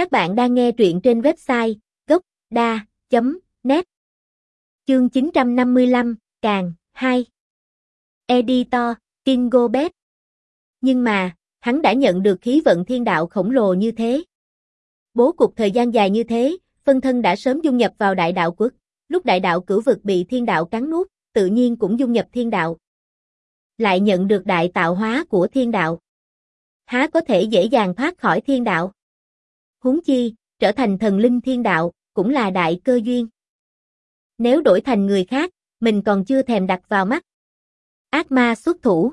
Các bạn đang nghe truyện trên website gốc.da.net Chương 955, Càng, 2 Editor, Kingo Nhưng mà, hắn đã nhận được khí vận thiên đạo khổng lồ như thế. Bố cục thời gian dài như thế, phân thân đã sớm dung nhập vào đại đạo quốc, lúc đại đạo cửu vực bị thiên đạo cắn nuốt, tự nhiên cũng dung nhập thiên đạo. Lại nhận được đại tạo hóa của thiên đạo. Há có thể dễ dàng thoát khỏi thiên đạo? Huống chi, trở thành thần linh thiên đạo, cũng là đại cơ duyên. Nếu đổi thành người khác, mình còn chưa thèm đặt vào mắt. Ác ma xuất thủ.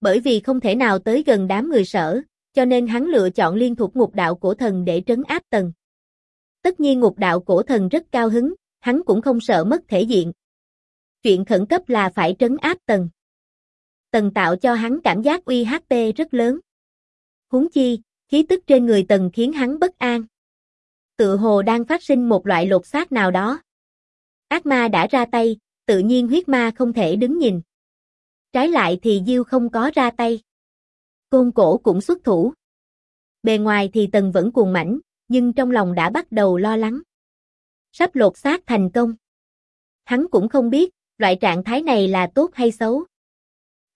Bởi vì không thể nào tới gần đám người sở, cho nên hắn lựa chọn liên thuộc ngục đạo cổ thần để trấn áp tần. Tất nhiên ngục đạo cổ thần rất cao hứng, hắn cũng không sợ mất thể diện. Chuyện khẩn cấp là phải trấn áp tần. Tần tạo cho hắn cảm giác uy HP rất lớn. Huống chi, khí tức trên người tần khiến hắn bất an. Tự hồ đang phát sinh một loại lột xác nào đó. Ác ma đã ra tay, tự nhiên huyết ma không thể đứng nhìn. Trái lại thì Diêu không có ra tay. Côn cổ cũng xuất thủ. Bề ngoài thì tần vẫn cuồng mảnh, nhưng trong lòng đã bắt đầu lo lắng. Sắp lột xác thành công. Hắn cũng không biết, loại trạng thái này là tốt hay xấu.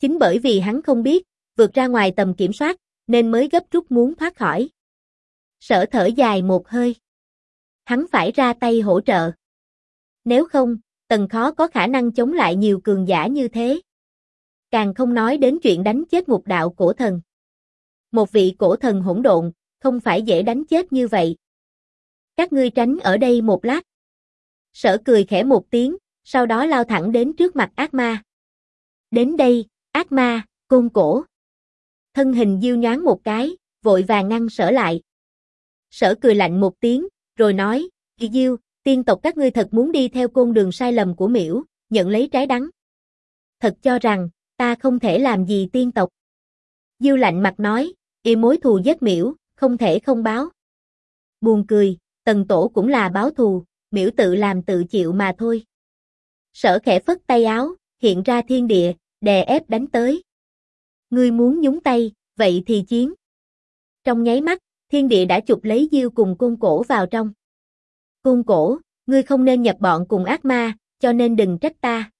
Chính bởi vì hắn không biết, vượt ra ngoài tầm kiểm soát, nên mới gấp rút muốn thoát khỏi. Sở thở dài một hơi. Hắn phải ra tay hỗ trợ. Nếu không, tần khó có khả năng chống lại nhiều cường giả như thế. Càng không nói đến chuyện đánh chết ngục đạo cổ thần. Một vị cổ thần hỗn độn, không phải dễ đánh chết như vậy. Các ngươi tránh ở đây một lát. Sở cười khẽ một tiếng, sau đó lao thẳng đến trước mặt ác ma. Đến đây, ác ma, côn cổ. Thân hình diêu nhoáng một cái, vội vàng ngăn sở lại. Sở cười lạnh một tiếng, rồi nói, "y Diêu, tiên tộc các ngươi thật muốn đi theo con đường sai lầm của miễu, nhận lấy trái đắng. Thật cho rằng, ta không thể làm gì tiên tộc. Diêu lạnh mặt nói, y mối thù giết miễu, không thể không báo. Buồn cười, tần tổ cũng là báo thù, miễu tự làm tự chịu mà thôi. Sở khẽ phất tay áo, hiện ra thiên địa, đè ép đánh tới. Ngươi muốn nhúng tay, vậy thì chiến. Trong nháy mắt, thiên địa đã chụp lấy diêu cùng côn cổ vào trong. Côn cổ, ngươi không nên nhập bọn cùng ác ma, cho nên đừng trách ta.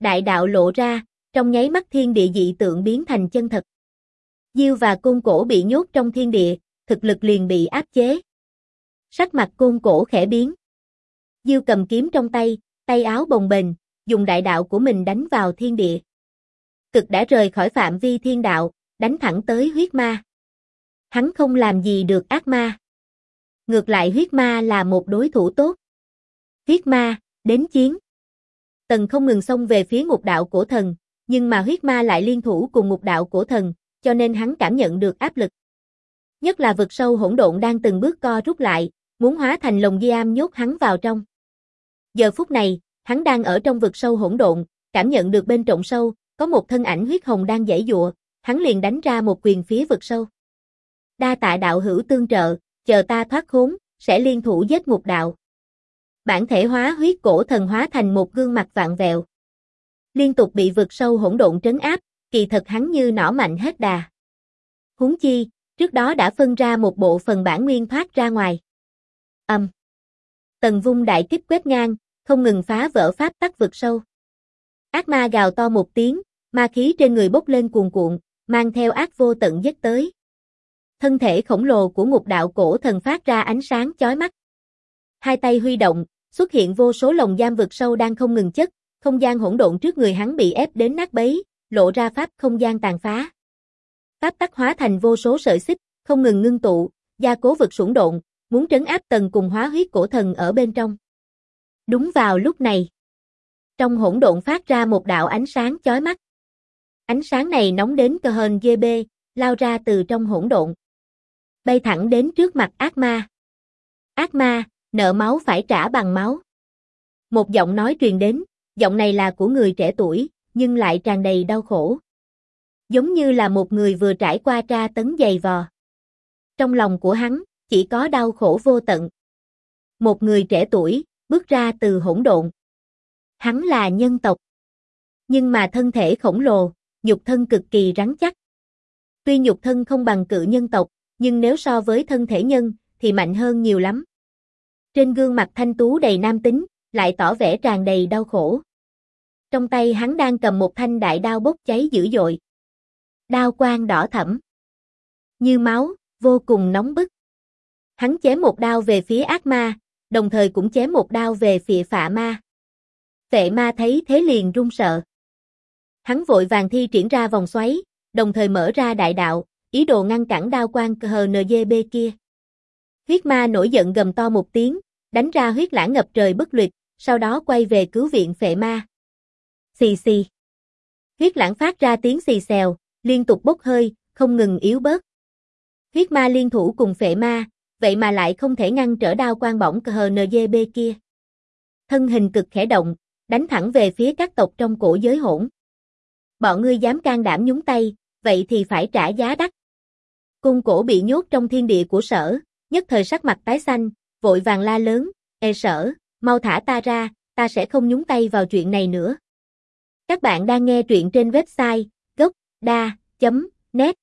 Đại đạo lộ ra, trong nháy mắt thiên địa dị tượng biến thành chân thật. Diêu và côn cổ bị nhốt trong thiên địa, thực lực liền bị áp chế. Sắc mặt côn cổ khẽ biến. Diêu cầm kiếm trong tay, tay áo bồng bềnh, dùng đại đạo của mình đánh vào thiên địa. Cực đã rời khỏi phạm vi thiên đạo, đánh thẳng tới huyết ma. Hắn không làm gì được ác ma. Ngược lại huyết ma là một đối thủ tốt. Huyết ma, đến chiến. Tần không ngừng xông về phía ngục đạo cổ thần, nhưng mà huyết ma lại liên thủ cùng ngục đạo cổ thần, cho nên hắn cảm nhận được áp lực. Nhất là vực sâu hỗn độn đang từng bước co rút lại, muốn hóa thành lồng giam nhốt hắn vào trong. Giờ phút này, hắn đang ở trong vực sâu hỗn độn, cảm nhận được bên trọng sâu, có một thân ảnh huyết hồng đang giãy dụa, hắn liền đánh ra một quyền phía vực sâu. Đa tạ đạo hữu tương trợ, chờ ta thoát khốn, sẽ liên thủ giết ngục đạo. Bản thể hóa huyết cổ thần hóa thành một gương mặt vạn vẹo. Liên tục bị vực sâu hỗn độn trấn áp, kỳ thật hắn như nỏ mạnh hết đà. Huống chi, trước đó đã phân ra một bộ phần bản nguyên thoát ra ngoài. Âm. Tần vung đại kích quét ngang, không ngừng phá vỡ pháp tắc vực sâu. Ác ma gào to một tiếng, ma khí trên người bốc lên cuồn cuộn, mang theo ác vô tận giết tới. Thân thể khổng lồ của ngục đạo cổ thần phát ra ánh sáng chói mắt. Hai tay huy động, xuất hiện vô số lồng giam vực sâu đang không ngừng chất, không gian hỗn độn trước người hắn bị ép đến nát bấy, lộ ra pháp không gian tàn phá. Pháp tắc hóa thành vô số sợi xích, không ngừng ngưng tụ, gia cố vực sủng độn, muốn trấn áp tầng cùng hóa huyết cổ thần ở bên trong. Đúng vào lúc này, trong hỗn độn phát ra một đạo ánh sáng chói mắt. Ánh sáng này nóng đến cơ dê bê lao ra từ trong hỗn độn. Bay thẳng đến trước mặt ác ma. Ác ma, nợ máu phải trả bằng máu. Một giọng nói truyền đến, giọng này là của người trẻ tuổi, nhưng lại tràn đầy đau khổ. Giống như là một người vừa trải qua tra tấn dày vò. Trong lòng của hắn, chỉ có đau khổ vô tận. Một người trẻ tuổi, bước ra từ hỗn độn. Hắn là nhân tộc. Nhưng mà thân thể khổng lồ, nhục thân cực kỳ rắn chắc. Tuy nhục thân không bằng cự nhân tộc, nhưng nếu so với thân thể nhân, thì mạnh hơn nhiều lắm. Trên gương mặt thanh tú đầy nam tính, lại tỏ vẻ tràn đầy đau khổ. Trong tay hắn đang cầm một thanh đại đao bốc cháy dữ dội. Đao quang đỏ thẫm. Như máu, vô cùng nóng bức. Hắn chém một đao về phía ác ma, đồng thời cũng chém một đao về phía phạ ma. Phệ ma thấy thế liền run sợ. Hắn vội vàng thi triển ra vòng xoáy, đồng thời mở ra đại đạo, ý đồ ngăn cản đao quang HNGB kia. Huyết ma nổi giận gầm to một tiếng, đánh ra huyết lãng ngập trời bất luyệt, sau đó quay về cứu viện phệ ma. Xì xì. Huyết lãng phát ra tiếng xì xèo, liên tục bốc hơi, không ngừng yếu bớt. Huyết ma liên thủ cùng phệ ma, vậy mà lại không thể ngăn trở đao quang bỏng HNGB kia. Thân hình cực khẽ động, đánh thẳng về phía các tộc trong cổ giới hỗn. Bọn ngươi dám can đảm nhúng tay, vậy thì phải trả giá đắt. Cung cổ bị nhốt trong thiên địa của sở, nhất thời sắc mặt tái xanh, vội vàng la lớn, e sở, mau thả ta ra, ta sẽ không nhúng tay vào chuyện này nữa. Các bạn đang nghe truyện trên website gocda.net